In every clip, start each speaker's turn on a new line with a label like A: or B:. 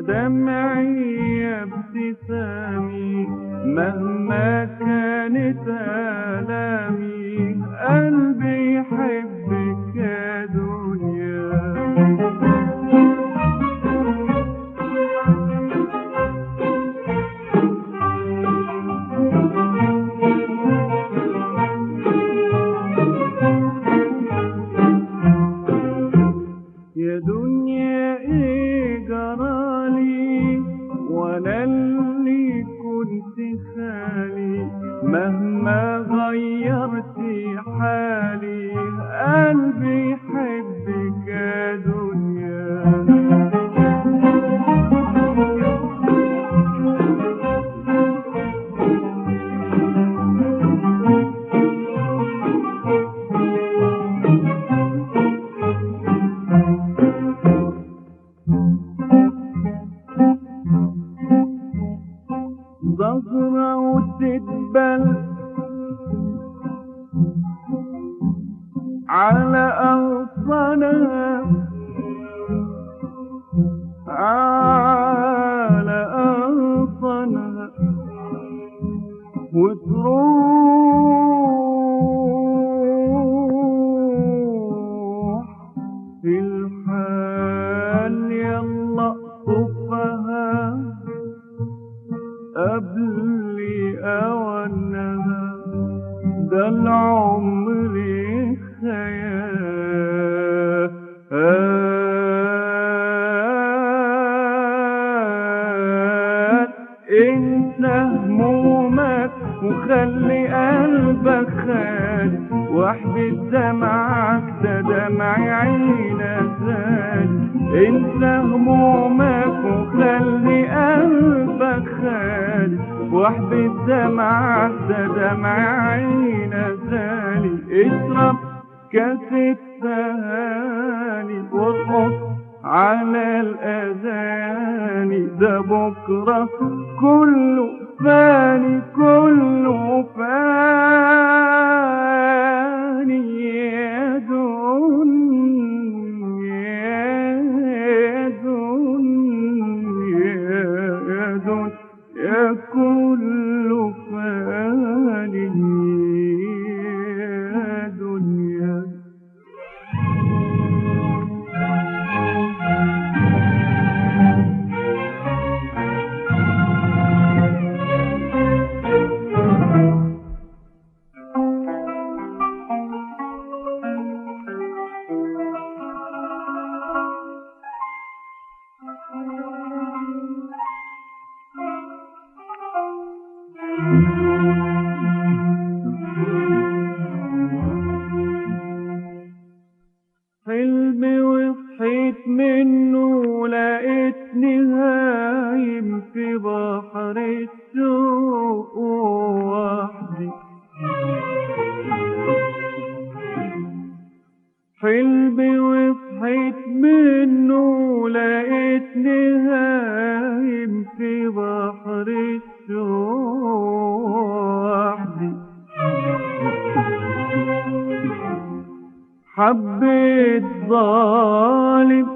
A: دمعي يا ابتسامي مهما كانت آلامي قلبي مهما على أغصانها على أغصانها وتروح انت همومك وخلي قلبك خالي واحبس دمعك ده دمع عينك زاد انت همومك وخلي قلبك خالي واحبس دمعك ده دمع عينك زالي اشرب كاس التهاني وارقص على الأذاني ده بكرة كله فاني كله فاني حلمي وصحيت منه لقيتني هايم في بحر الشوق وحدي حلمي وصحيت منه لقيتني هايم في بحر الشوق وحدي حبيت ظالم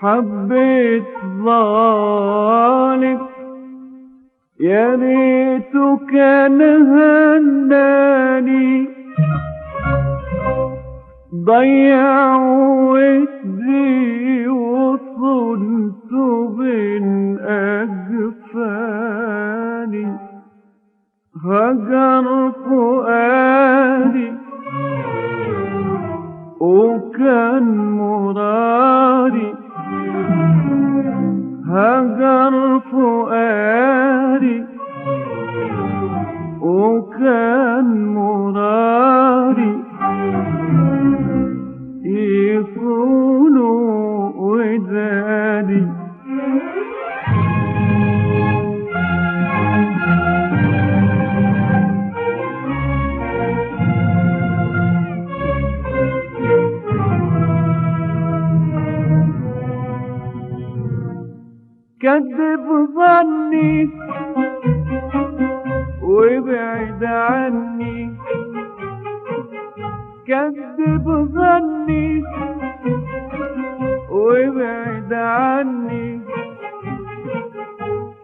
A: حبيت ظالم. يا ريته كان هناني ضيع ودي وكان مرادي هجر فؤادي. وكان مرادي كذب ظني وابعد عني. كذب ظني وابعد عني.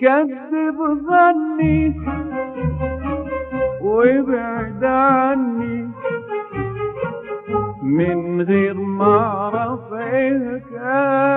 A: كذب ظني وابعد عني. من غير ما اعرف إيه كان